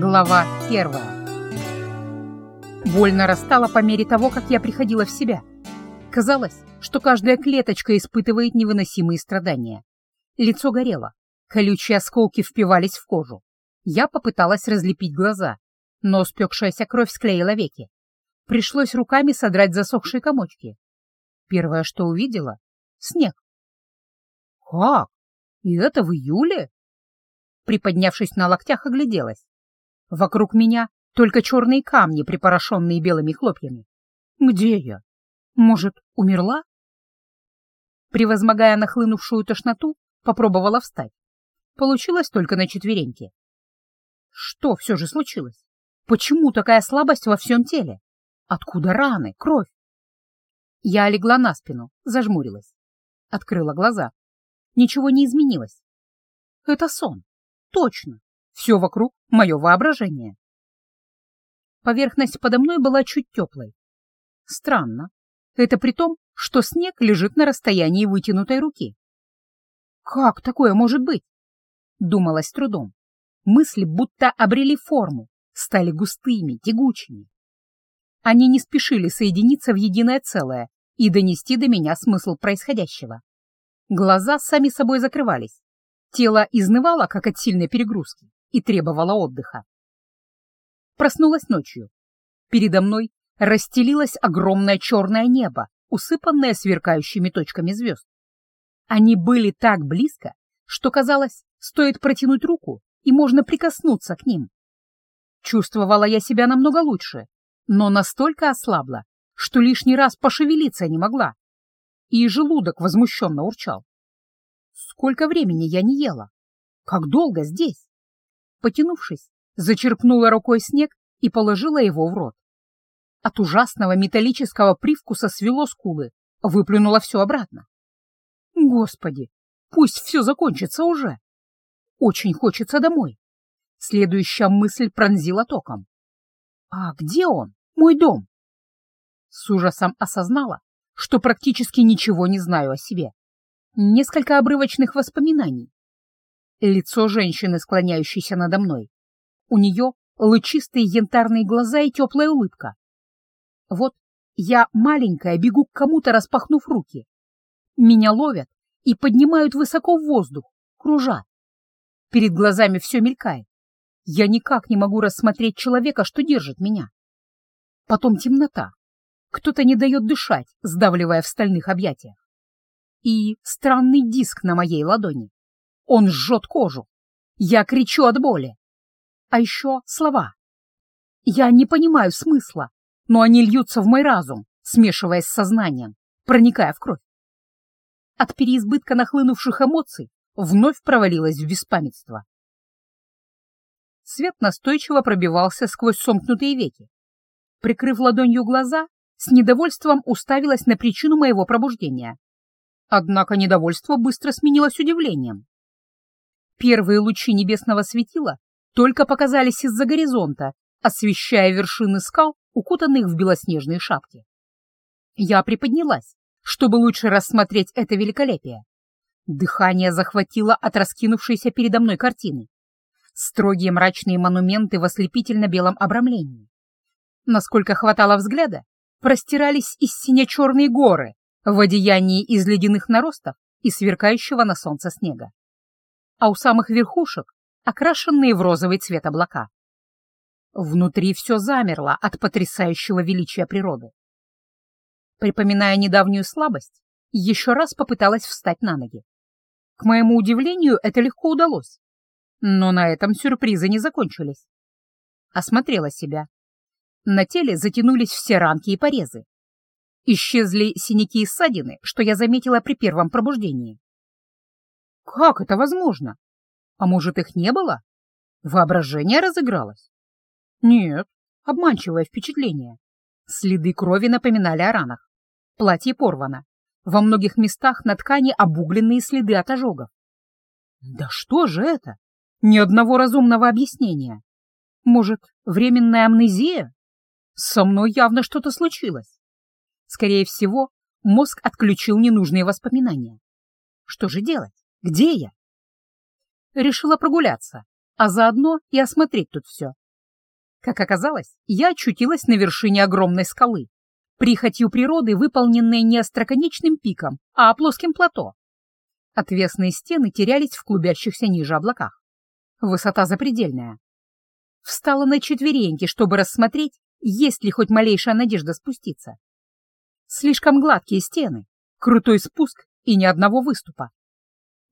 Глава первая. Боль нарастала по мере того, как я приходила в себя. Казалось, что каждая клеточка испытывает невыносимые страдания. Лицо горело, колючие осколки впивались в кожу. Я попыталась разлепить глаза, но спекшаяся кровь склеила веки. Пришлось руками содрать засохшие комочки. Первое, что увидела — снег. «Как? И это в июле?» Приподнявшись на локтях, огляделась. Вокруг меня только черные камни, припорошенные белыми хлопьями. Где я? Может, умерла? Превозмогая нахлынувшую тошноту, попробовала встать. Получилось только на четвереньке. Что все же случилось? Почему такая слабость во всем теле? Откуда раны, кровь? Я легла на спину, зажмурилась. Открыла глаза. Ничего не изменилось. Это сон. Точно. Все вокруг — мое воображение. Поверхность подо мной была чуть теплой. Странно. Это при том, что снег лежит на расстоянии вытянутой руки. Как такое может быть? Думалось трудом. Мысли будто обрели форму, стали густыми, тягучими. Они не спешили соединиться в единое целое и донести до меня смысл происходящего. Глаза сами собой закрывались. Тело изнывало, как от сильной перегрузки, и требовало отдыха. Проснулась ночью. Передо мной расстелилось огромное черное небо, усыпанное сверкающими точками звезд. Они были так близко, что казалось, стоит протянуть руку, и можно прикоснуться к ним. Чувствовала я себя намного лучше, но настолько ослабла, что лишний раз пошевелиться не могла. И желудок возмущенно урчал. Сколько времени я не ела? Как долго здесь? Потянувшись, зачерпнула рукой снег и положила его в рот. От ужасного металлического привкуса свело скулы, выплюнула все обратно. Господи, пусть все закончится уже. Очень хочется домой. Следующая мысль пронзила током. А где он, мой дом? С ужасом осознала, что практически ничего не знаю о себе. Несколько обрывочных воспоминаний. Лицо женщины, склоняющейся надо мной. У нее лучистые янтарные глаза и теплая улыбка. Вот я маленькая бегу к кому-то, распахнув руки. Меня ловят и поднимают высоко в воздух, кружат. Перед глазами все мелькает. Я никак не могу рассмотреть человека, что держит меня. Потом темнота. Кто-то не дает дышать, сдавливая в стальных объятиях. И странный диск на моей ладони. Он жжет кожу. Я кричу от боли. А еще слова. Я не понимаю смысла, но они льются в мой разум, смешиваясь с сознанием, проникая в кровь. От переизбытка нахлынувших эмоций вновь провалилась в беспамятство. Свет настойчиво пробивался сквозь сомкнутые веки. Прикрыв ладонью глаза, с недовольством уставилась на причину моего пробуждения. Однако недовольство быстро сменилось удивлением. Первые лучи небесного светила только показались из-за горизонта, освещая вершины скал, укутанных в белоснежные шапки. Я приподнялась, чтобы лучше рассмотреть это великолепие. Дыхание захватило от раскинувшейся передо мной картины. Строгие мрачные монументы в ослепительно-белом обрамлении. Насколько хватало взгляда, простирались из сине-черные горы в одеянии из ледяных наростов и сверкающего на солнце снега. А у самых верхушек окрашенные в розовый цвет облака. Внутри все замерло от потрясающего величия природы. Припоминая недавнюю слабость, еще раз попыталась встать на ноги. К моему удивлению, это легко удалось. Но на этом сюрпризы не закончились. Осмотрела себя. На теле затянулись все ранки и порезы. Исчезли синяки и ссадины, что я заметила при первом пробуждении. Как это возможно? А может, их не было? Воображение разыгралось? Нет, обманчивое впечатление. Следы крови напоминали о ранах. Платье порвано. Во многих местах на ткани обугленные следы от ожогов. Да что же это? Ни одного разумного объяснения. Может, временная амнезия? Со мной явно что-то случилось. Скорее всего, мозг отключил ненужные воспоминания. Что же делать? Где я? решила прогуляться, а заодно и осмотреть тут все. Как оказалось, я очутилась на вершине огромной скалы, прихотью природы, выполненной не остроконечным пиком, а плоским плато. Отвесные стены терялись в клубящихся ниже облаках. Высота запредельная. Встала на четвереньки, чтобы рассмотреть, есть ли хоть малейшая надежда спуститься. Слишком гладкие стены, крутой спуск и ни одного выступа.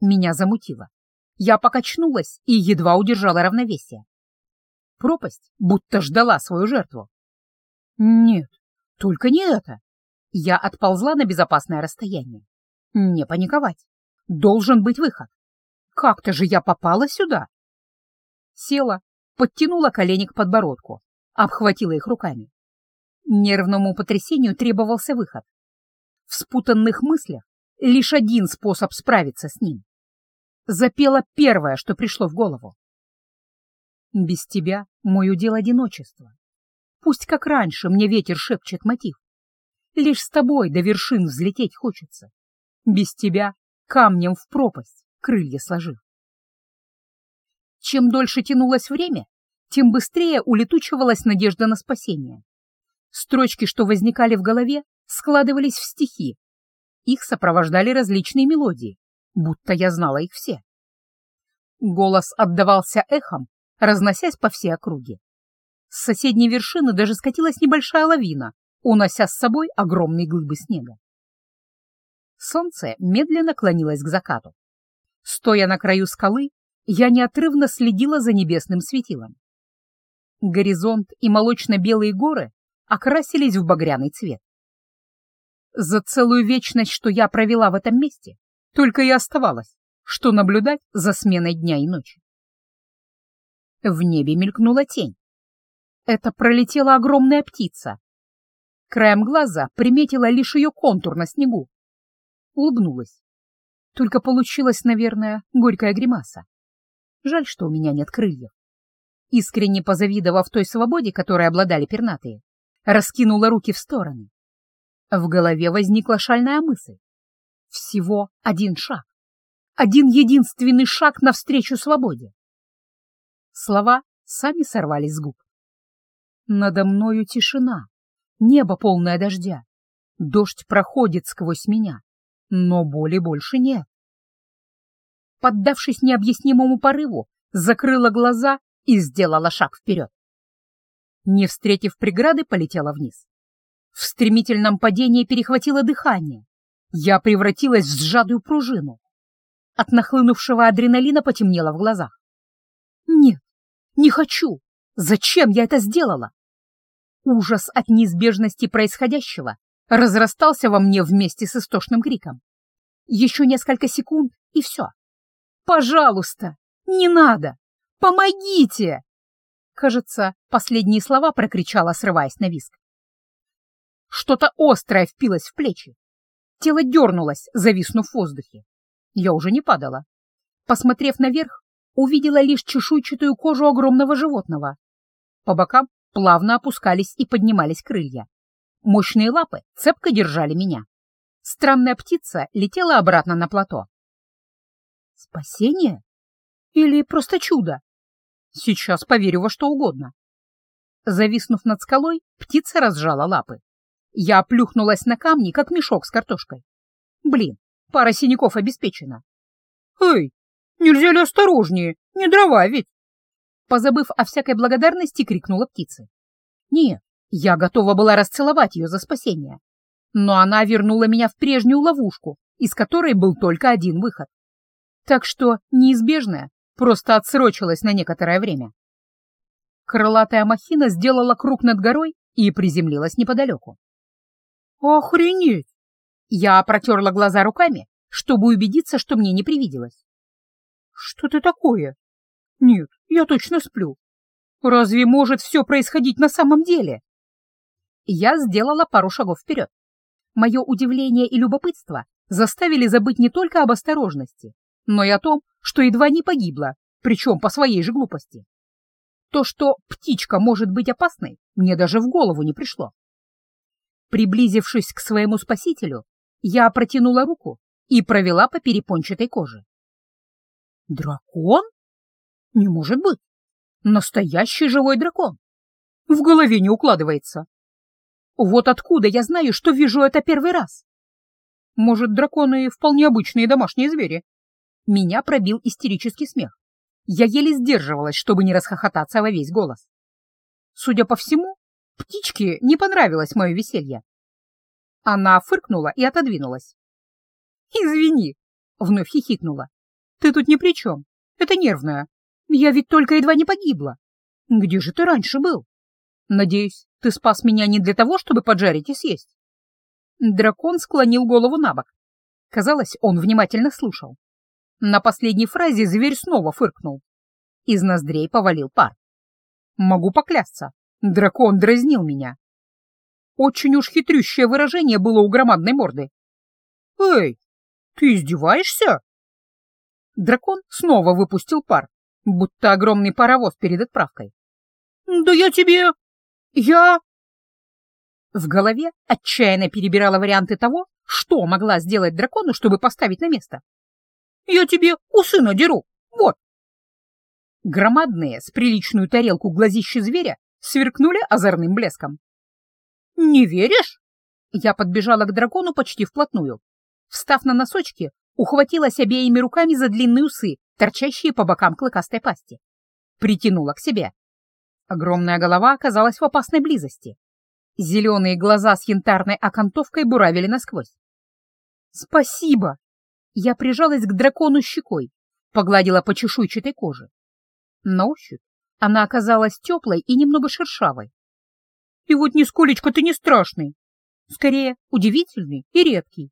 Меня замутило. Я покачнулась и едва удержала равновесие. Пропасть будто ждала свою жертву. Нет, только не это. Я отползла на безопасное расстояние. Не паниковать. Должен быть выход. Как-то же я попала сюда. Села, подтянула колени к подбородку, обхватила их руками. Нервному потрясению требовался выход. В спутанных мыслях лишь один способ справиться с ним. Запела первое, что пришло в голову. Без тебя мой удел одиночество. Пусть как раньше мне ветер шепчет мотив. Лишь с тобой до вершин взлететь хочется. Без тебя камнем в пропасть, крылья сложив. Чем дольше тянулось время, тем быстрее улетучивалась надежда на спасение. Строчки, что возникали в голове, складывались в стихи. Их сопровождали различные мелодии, будто я знала их все. Голос отдавался эхом, разносясь по всей округе. С соседней вершины даже скатилась небольшая лавина, унося с собой огромные глыбы снега. Солнце медленно клонилось к закату. Стоя на краю скалы, я неотрывно следила за небесным светилом. Горизонт и молочно-белые горы окрасились в багряный цвет. За целую вечность, что я провела в этом месте, только и оставалось, что наблюдать за сменой дня и ночи. В небе мелькнула тень. Это пролетела огромная птица. Краем глаза приметила лишь ее контур на снегу. Улыбнулась. Только получилась, наверное, горькая гримаса. Жаль, что у меня нет крыльев. Искренне позавидовав той свободе, которой обладали пернатые, раскинула руки в стороны. В голове возникла шальная мысль. Всего один шаг. Один единственный шаг навстречу свободе. Слова сами сорвались с губ. Надо мною тишина, небо полное дождя. Дождь проходит сквозь меня, но боли больше нет. Поддавшись необъяснимому порыву, закрыла глаза и сделала шаг вперед. Не встретив преграды, полетела вниз. В стремительном падении перехватило дыхание. Я превратилась в сжатую пружину. От нахлынувшего адреналина потемнело в глазах. Нет, не хочу. Зачем я это сделала? Ужас от неизбежности происходящего разрастался во мне вместе с истошным криком. Еще несколько секунд, и все. «Пожалуйста, не надо! Помогите!» Кажется, последние слова прокричала, срываясь на виск. Что-то острое впилось в плечи. Тело дернулось, зависнув в воздухе. Я уже не падала. Посмотрев наверх, увидела лишь чешуйчатую кожу огромного животного. По бокам плавно опускались и поднимались крылья. Мощные лапы цепко держали меня. Странная птица летела обратно на плато. Спасение? Или просто чудо? Сейчас поверю во что угодно. Зависнув над скалой, птица разжала лапы. Я плюхнулась на камни, как мешок с картошкой. Блин, пара синяков обеспечена. «Эй, нельзя ли осторожнее? Не дрова ведь!» Позабыв о всякой благодарности, крикнула птица. «Нет, я готова была расцеловать ее за спасение. Но она вернула меня в прежнюю ловушку, из которой был только один выход. Так что неизбежное просто отсрочилось на некоторое время. Крылатая махина сделала круг над горой и приземлилась неподалеку. «Охренеть!» Я протерла глаза руками, чтобы убедиться, что мне не привиделось. «Что ты такое?» «Нет, я точно сплю. Разве может все происходить на самом деле?» Я сделала пару шагов вперед. Мое удивление и любопытство заставили забыть не только об осторожности, но и о том, что едва не погибла, причем по своей же глупости. То, что птичка может быть опасной, мне даже в голову не пришло. Приблизившись к своему спасителю, я протянула руку и провела по перепончатой коже. Дракон? Не может быть. Настоящий живой дракон. В голове не укладывается. Вот откуда я знаю, что вижу это первый раз? Может, драконы вполне обычные домашние звери? Меня пробил истерический смех. Я еле сдерживалась, чтобы не расхохотаться во весь голос. Судя по всему, птичке не понравилось мое веселье. Она фыркнула и отодвинулась. «Извини», — вновь хихикнула. «Ты тут ни при чем. Это нервная. Я ведь только едва не погибла. Где же ты раньше был? Надеюсь, ты спас меня не для того, чтобы поджарить и съесть?» Дракон склонил голову на бок. Казалось, он внимательно слушал. На последней фразе зверь снова фыркнул. Из ноздрей повалил пар. Могу поклясться, дракон дразнил меня. Очень уж хитрющее выражение было у громадной морды. «Эй, ты издеваешься?» Дракон снова выпустил пар, будто огромный паровоз перед отправкой. «Да я тебе... я...» В голове отчаянно перебирала варианты того, что могла сделать дракону, чтобы поставить на место. «Я тебе усы надеру, вот!» Громадные, с приличную тарелку глазища зверя сверкнули озорным блеском. «Не веришь?» Я подбежала к дракону почти вплотную. Встав на носочки, ухватилась обеими руками за длинные усы, торчащие по бокам клыкастой пасти. Притянула к себе. Огромная голова оказалась в опасной близости. Зеленые глаза с янтарной окантовкой буравили насквозь. «Спасибо!» Я прижалась к дракону щекой, погладила по чешуйчатой коже. На ощупь она оказалась теплой и немного шершавой. И вот нисколечко ты не страшный, скорее удивительный и редкий.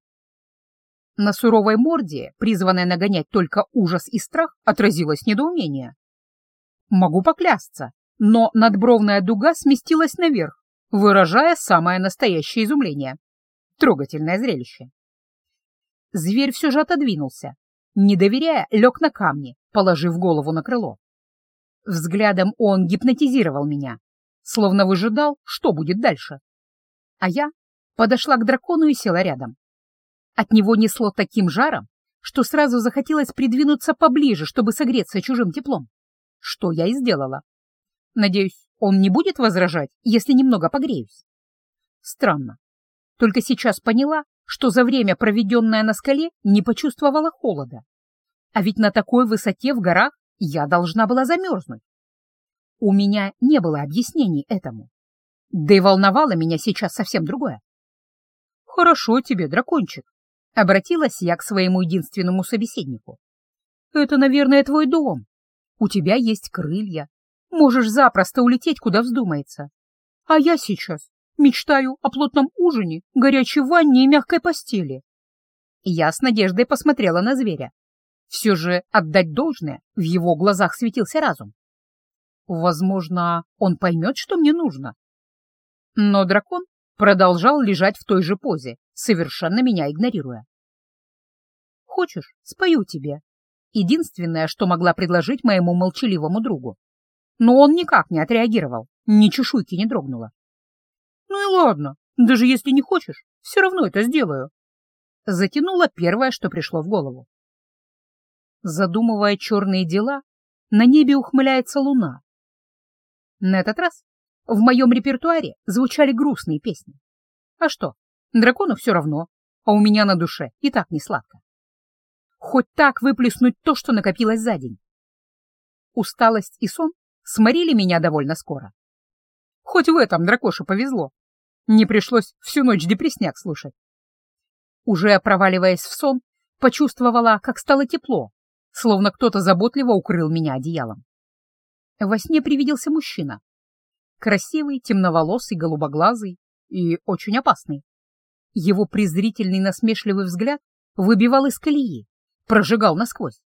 На суровой морде, призванной нагонять только ужас и страх, отразилось недоумение. Могу поклясться, но надбровная дуга сместилась наверх, выражая самое настоящее изумление. Трогательное зрелище. Зверь все же отодвинулся, не доверяя, лег на камни, положив голову на крыло. Взглядом он гипнотизировал меня, словно выжидал, что будет дальше. А я подошла к дракону и села рядом. От него несло таким жаром, что сразу захотелось придвинуться поближе, чтобы согреться чужим теплом. Что я и сделала. Надеюсь, он не будет возражать, если немного погреюсь. Странно. Только сейчас поняла, что за время, проведенное на скале, не почувствовала холода. А ведь на такой высоте в горах я должна была замерзнуть. У меня не было объяснений этому. Да и волновало меня сейчас совсем другое. «Хорошо тебе, дракончик», — обратилась я к своему единственному собеседнику. «Это, наверное, твой дом. У тебя есть крылья. Можешь запросто улететь, куда вздумается. А я сейчас мечтаю о плотном ужине, горячей ванне и мягкой постели». Я с надеждой посмотрела на зверя. Все же отдать должное, в его глазах светился разум. Возможно, он поймет, что мне нужно. Но дракон продолжал лежать в той же позе, совершенно меня игнорируя. «Хочешь, спою тебе?» Единственное, что могла предложить моему молчаливому другу. Но он никак не отреагировал, ни чешуйки не дрогнула. «Ну и ладно, даже если не хочешь, все равно это сделаю». Затянула первое, что пришло в голову. Задумывая черные дела, на небе ухмыляется луна, на этот раз в моем репертуаре звучали грустные песни. А что, дракону все равно, а у меня на душе и так не сладко. Хоть так выплеснуть то, что накопилось за день. Усталость и сон сморили меня довольно скоро. Хоть в этом дракоше повезло. Не пришлось всю ночь депресняк слушать. Уже проваливаясь в сон, почувствовала, как стало тепло, словно кто-то заботливо укрыл меня одеялом. Во сне привиделся мужчина. Красивый, темноволосый, голубоглазый и очень опасный. Его презрительный насмешливый взгляд выбивал из колеи, прожигал насквозь.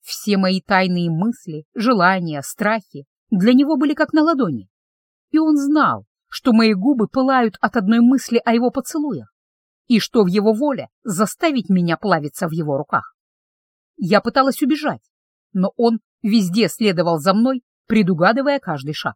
Все мои тайные мысли, желания, страхи для него были как на ладони. И он знал, что мои губы пылают от одной мысли о его поцелуях, и что в его воле заставить меня плавиться в его руках. Я пыталась убежать, но он везде следовал за мной, предугадывая каждый шаг.